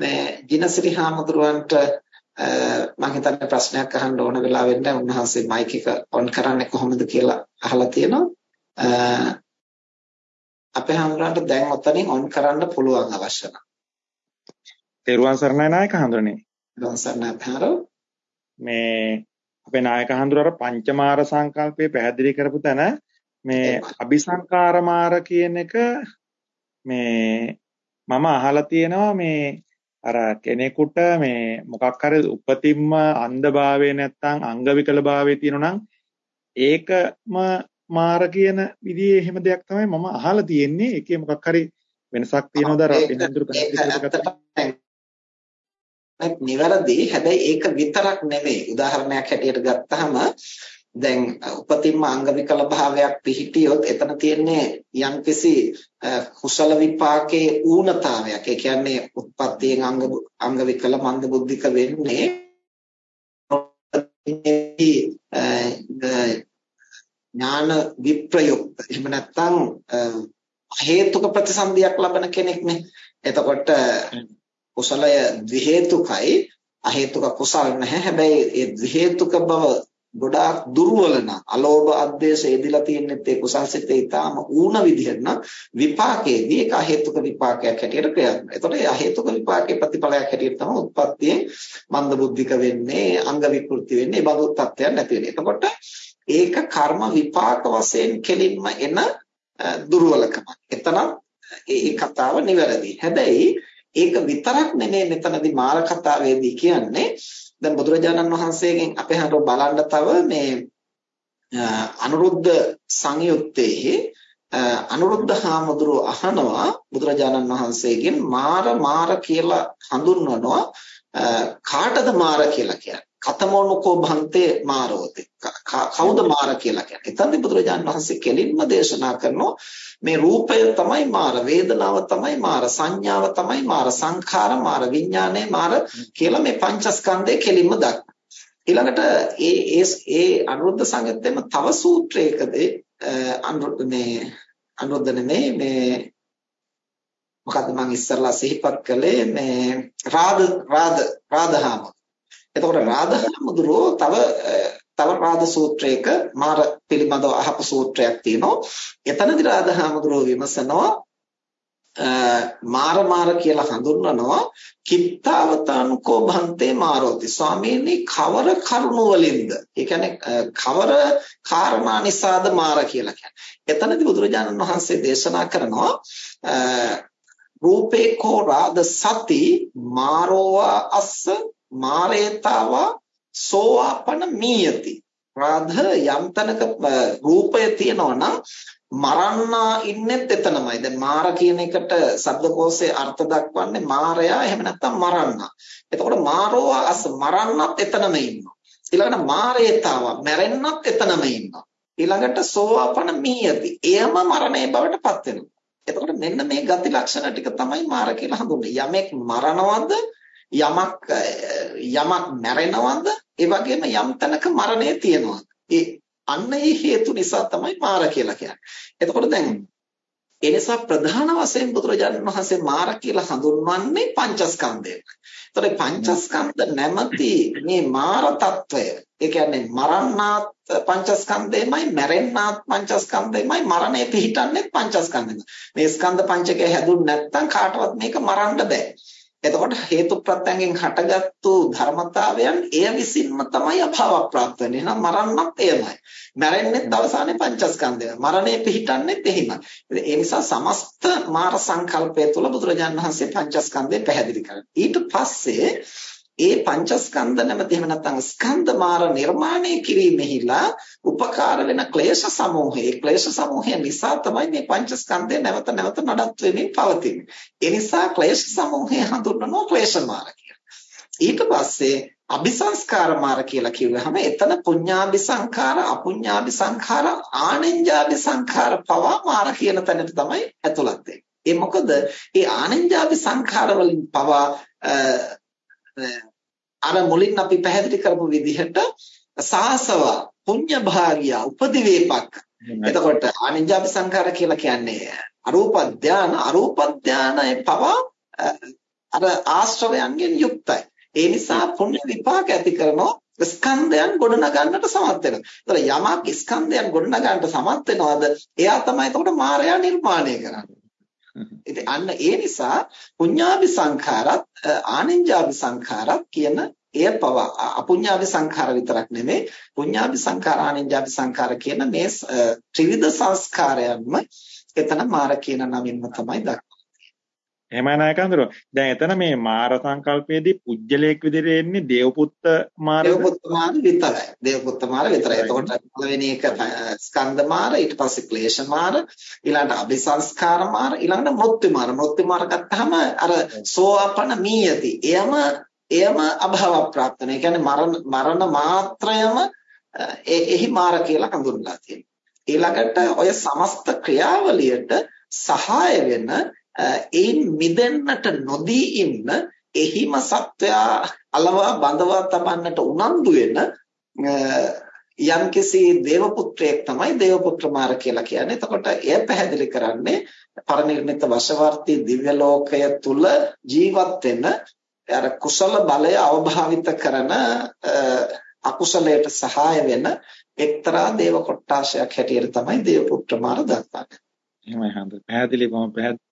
මේ ජිනසිරි හාමුදුරුවන්ට මම හිතන්නේ ප්‍රශ්නයක් අහන්න ඕන වෙලාව වෙන්න උන්වහන්සේ මයික් එක ඔන් කරන්නේ කොහොමද කියලා අහලා තියෙනවා. අපේ හාමුදුරන්ට දැන් ඔතනින් ඔන් කරන්න පුළුවන් අවශ්‍ය නම්. තෙරුවන් සරණයි නායක හඳුරන්නේ තෙරුවන් සරණයි පහරෝ මේ අපේ නායක හඳුර අර පංචමාර සංකල්පය පැහැදිලි කරපු තැන මේ අபிසංකාරමාර කියන එක මේ මම අහලා තියෙනවා මේ අර කෙනෙකුට මේ මොකක් හරි උපතින්ම අන්ධභාවය නැත්තම් අංග විකලභාවය තියෙනවා නම් ඒකම මාර කියන විදිහේ එහෙම දෙයක් තමයි මම අහලා තියෙන්නේ. ඒකේ මොකක් හරි වෙනසක් තියෙනවද අර පැහැදිලි නිවැරදි. හැබැයි ඒක විතරක් නෙමෙයි. උදාහරණයක් හැටියට ගත්තහම දැන් උපතින්ම අංග විකල භාවයක් පිහිටියොත් එතන තියෙන්නේ යම්කිසි කුසල විපාකයේ ඌනතාවයක්. ඒ කියන්නේ උත්පත්තියෙන් අංග අංග විකල මන්ද බුද්ධික වෙන්නේ ඥාන විප්‍රයුක්ත. එහෙම නැත්නම් හේතුක ප්‍රතිසන්දියක් ලබන කෙනෙක්නේ. එතකොට කුසලය ද්වි හේතුකයි අ හේතුක කුසල නැහැ. හැබැයි ඒ ද්වි හේතුක බව ගොඩාක් දුර්වල නම් අලෝභ අද්වේෂ එදිලා තියෙනෙත් ඒ කුසල්සිතේ ඊටාම ඌණ විදිහට නම් විපාකයේදී ඒක හේතුක විපාකයක් හැටියට ක්‍රියාත්මක. එතකොට ඒ හේතුක විපාකයේ ප්‍රතිඵලයක් හැටියට තමයි උත්පත්තියෙන් මන්ද බුද්ධික වෙන්නේ, අංග විකෘති වෙන්නේ, බඳු තත්ත්වයක් නැති වෙන්නේ. එතකොට ඒක කර්ම විපාක වශයෙන් කෙලින්ම එන දුර්වලකමක්. එතන ඒ කතාව නිවැරදි. හැබැයි ඒක විතරක් නෙමෙයි මෙතනදී මාර කතාවේදී කියන්නේ දැන් බුදුරජාණන් වහන්සේගෙන් අපේ හරෝ බලන්න තව මේ අනුරුද්ධ සංයුත්තේ අනුරුද්ධ හාමුදුරුව අහනවා බුදුරජාණන් වහන්සේගෙන් මාර මාර කියලා හඳුන්වනවා. කාටද මාර කියලා කියන්නේ? කතමෝනුකෝ භන්තේ මාරෝති කවුද මාර කියලා කියන්නේ? එතනදී බුදුරජාණන් වහන්සේ කෙලින්ම දේශනා කරනවා මේ රූපය තමයි මාර වේදනාව තමයි මාර සංඥාව තමයි මාර සංඛාර මාර විඥානය මාර කියලා මේ පංචස්කන්ධය කෙලින්ම දක්වනවා. ඊළඟට ඒ ඒ ඒ අනුරුද්ධ සංගතෙම තව සූත්‍රයකදී අනුරුද්ධ මේ අනුරුද්ධ නෙමෙයි මේ මොකද්ද මම ඉස්සරලා සිහිපත් කළේ මේ රාද රාද රාදහාම. එතකොට රාදහාමුදුරෝ තව තව රාද සූත්‍රයක මාර පිළිබඳව අහපු සූත්‍රයක් තියෙනවා. එතනදී රාදහාමුදුරෝ විමසනවා මාර මාර කියලා හඳුන්වනවා කිත්තාවතානුකෝ භන්තේ මාරෝති. ස්වාමීනි කවර කරුණ වලින්ද? ඒ කියන්නේ කවර කාරණා නිසාද මාර කියලා කියන්නේ. එතනදී බුදුරජාණන් වහන්සේ දේශනා කරනවා රූපේ කෝ රාද සති මාරෝවා අස්ස මාරේතාවා සෝවාපන මීයති රාධ යම් තැනක රූපය තියෙනවා නම් මරන්නා ඉන්නෙත් එතනමයි. දැන් මාර කියන එකට શબ્දකෝෂයේ අර්ථ දක්වන්නේ මාරයා එහෙම නැත්නම් මරන්නා. එතකොට මාරෝව අස් මරන්නත් එතනම ඉන්නවා. ඊළඟට මාරේතාව මැරෙන්නත් එතනම ඉන්නවා. ඊළඟට සෝවාපන මීයති. එයම මරණය බවට පත් වෙනවා. එතකොට මෙන්න මේ ගති ලක්ෂණ ටික තමයි මාර කියලා හඳුන්වන්නේ. යමෙක් මරනවද යමක් යමක් මැරෙනවද ඒ වගේම යම් තැනක මරණය තියෙනවද ඒ අන්න ඒ හේතු නිසා තමයි මාර කියලා කියන්නේ. එතකොට දැන් එනිසා ප්‍රධාන වශයෙන් බුදුරජාණන් වහන්සේ මාර කියලා හඳුන්වන්නේ පංචස්කන්ධය. ඒතර පංචස්කන්ධ නැමැති මේ මාර తত্ত্বය ඒ කියන්නේ මරණාත් පංචස්කන්ධයමයි මැරෙන්නාත් පංචස්කන්ධයමයි මරණය පිහිටන්නේ පංචස්කන්ධෙම. මේ ස්කන්ධ පංචකය හැදුන් නැත්නම් කාටවත් මේක මරන්න බෑ. එතකොට හේතු ප්‍රත්‍යයෙන් හටගත්තු ධර්මතාවයන් එය විසින්ම තමයි අභාව ප්‍රාප්ත වෙන්නේ. එහෙනම් මරන්නත් එයමයි. මැරෙන්නෙත් අවසානයේ පංචස්කන්ධය. මරණය පිහිටන්නෙත් එහිමයි. ඒ නිසා සමස්ත මාර සංකල්පය තුළ බුදුරජාණන් වහන්සේ පංචස්කන්ධය පැහැදිලි කරනවා. ඊට පස්සේ ඒ පංචස්කන්ධ නැමැති එහෙම නැත්නම් ස්කන්ධ මාර නිර්මාණය කිරීමෙහිලා උපකාර වෙන ක්ලේශ සමූහය. ක්ලේශ සමූහය නිසා තමයි මේ පංචස්කන්ධය නැවත නැවත නඩත් වෙමින් පවතින්නේ. ඒ නිසා ක්ලේශ සමූහය හඳුන්වනවා ක්ලේශ මාර ඊට පස්සේ අபிසංස්කාර මාර කියලා කිව්වහම එතන පුඤ්ඤාභි සංඛාර අපුඤ්ඤාභි සංඛාර ආනෙන්ජාභි සංඛාර පවා මාර කියන තැනට තමයි ඇතුළත් වෙන්නේ. ඒ මොකද ඒ ආනෙන්ජාභි සංඛාර වලින් පවා අර මුලින් අපි පැහැදිලි කරපු විදිහට සාසව පුඤ්ඤ භාගිය උපදිවේපක් එතකොට ආනිජාපි සංඛාර කියලා කියන්නේ අරූප ධාන අරූප ධානයේ පව අර ආශ්‍රවයන්ගෙන් යුක්තයි. ඒ නිසා පුණ්‍ය විපාක ඇති කරනෝ ස්කන්ධයන් ගොඩනගන්නට සමත් වෙනවා. ඒතර යමක් ස්කන්ධයන් ගොඩනගන්නට සමත් වෙනවද? එයා තමයි එතකොට මායя නිර්මාණය කරන්නේ. ඉතින් අන්න ඒ නිසා පුඤ්ඤාභි සංඛාරත් ආනින්ජාභි සංඛාරත් කියන එය පව අපුඤ්ඤාභි සංඛාර විතරක් නෙමෙයි පුඤ්ඤාභි සංඛාර ආනින්ජාභි සංඛාර කියන මේ ත්‍රිවිධ සංස්කාරයන්ම එතන මාර කියන නමින්ම තමයි දක්වන්නේ. එහෙමයි නායකඳුර. දැන් එතන මේ මාර සංකල්පයේදී පුජ්‍යලයක් විදිහට එන්නේ දේවපුත්ත මාර දේවපුත්ත මාර විතරයි. දේවපුත්ත මාර විතරයි. එතකොට පළවෙනි එක ස්කන්ධ මාර, ඊට පස්සේ ක්ලේශ මාර, ඊළඟට අபிසංස්කාර මාර, ඊළඟට මෘත්‍යු මාර. මෘත්‍යු මාර ගත්තාම අර සෝවපන මීයති. එයම එයම අභව ප්‍රාප්තන. ඒ කියන්නේ මරණ මරණ මාත්‍රයම එහි මාර කියලා හඳුන්වලා තියෙනවා. ඊළඟට ඔය සමස්ත ක්‍රියාවලියට සහාය වෙන ඒන් මිදෙන්නට නොදී ඉන්න එහිම සත්වයා අලවා බඳවා තබන්නට උනන්දු වෙන යම්කිසි දේවපුත්‍රයෙක් තමයි දේවපුත්‍ර මාර කියලා කියන්නේ. එතකොට එය පැහැදිලි කරන්නේ පරිනිර්මිත වශවර්ති දිව්‍ය ලෝකය තුල ජීවත් වෙන අර කුසල බලය අවභාවිත කරන අකුසලයට සහාය වෙන එක්තරා දේව කොට්ටාශයක් හැටියට තමයි දේවපුත්‍ර මාර දක්වන්නේ. එහෙමයි හඳ. පැහැදිලි බොහොම පැහැදිලි